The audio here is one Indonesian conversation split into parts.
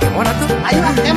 Qué bueno tú.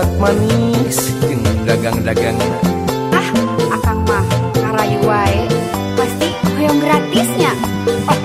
buat manis. Yang dagang-dagang. Ah akang mah ngarayu wae pasti hoyong gratisnya. Oh.